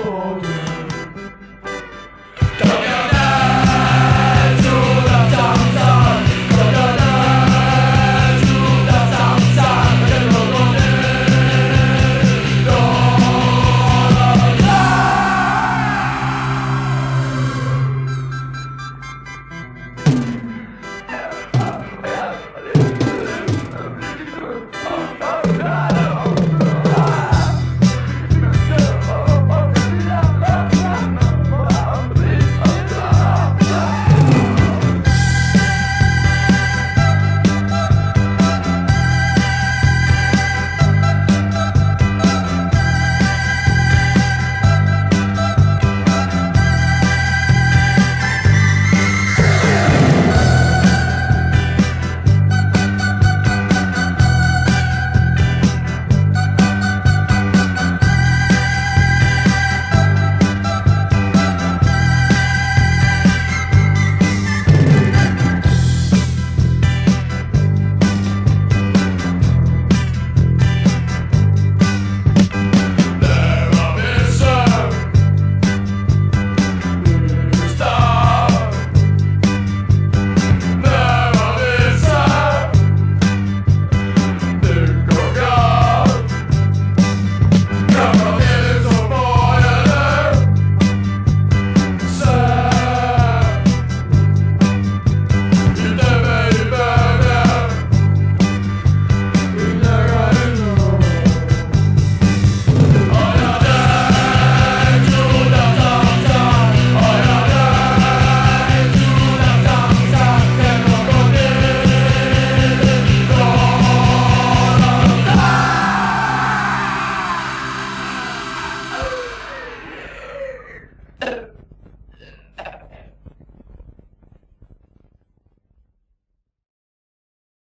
Oh.